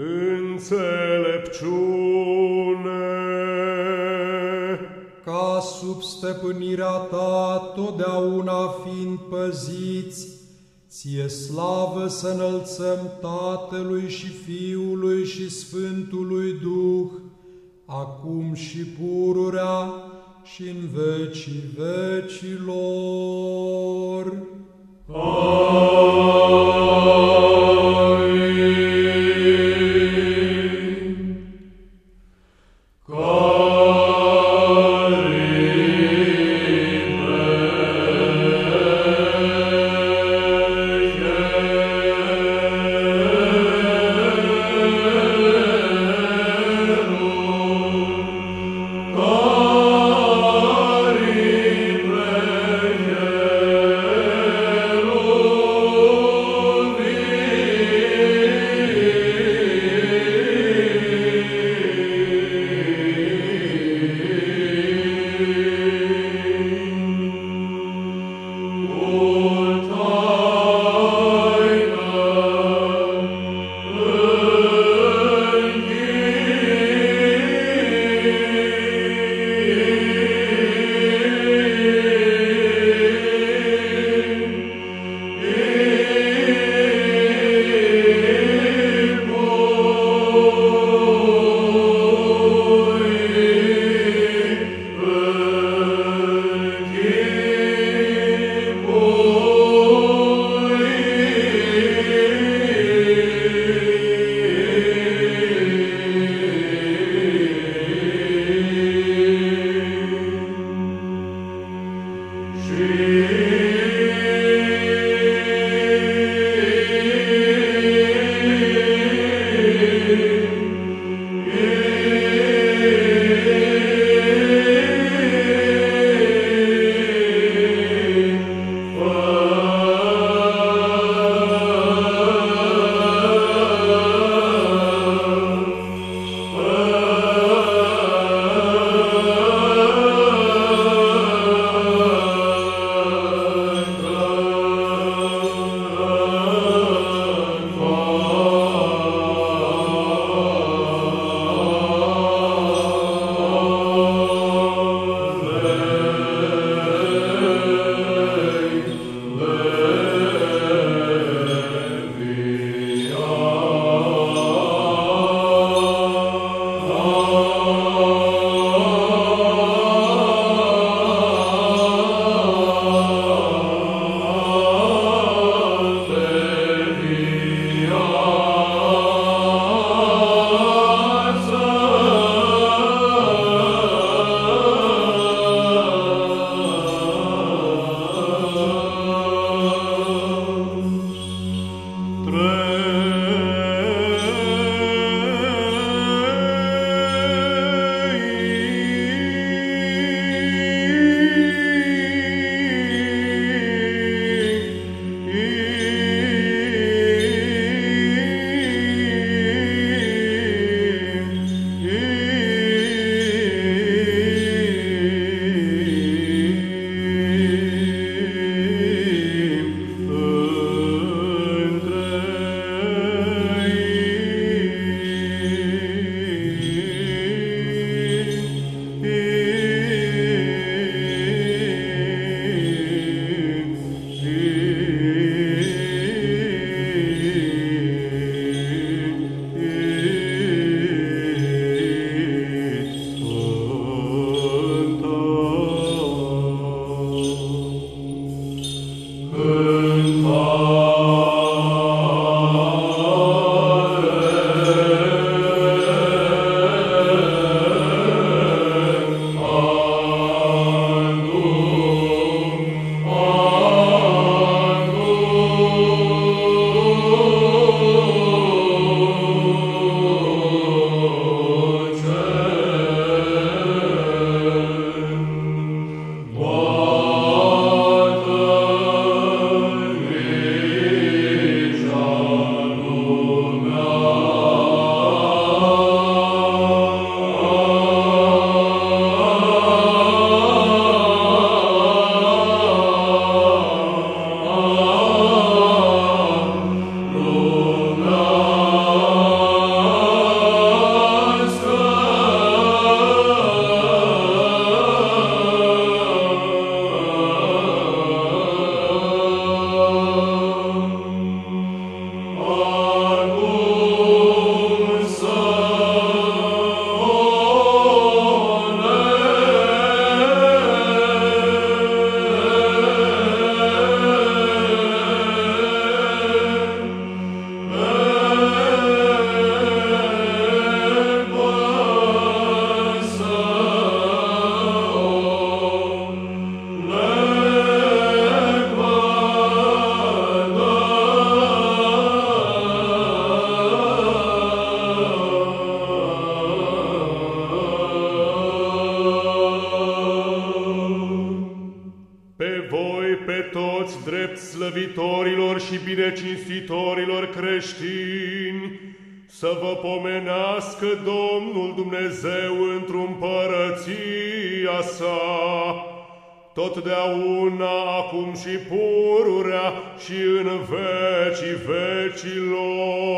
înțelepciune. Ca sub stăpânirea ta totdeauna fiind păziți, ție slavă să înălțăm Tatălui și Fiului și Sfântului Duh, acum și pururea și în vecii vecilor. slăvitorilor Oh! Și binecinstitorilor creștini, să vă pomenească Domnul Dumnezeu într-un părăția sa, totdeauna, acum și pururea și în vecii vecilor.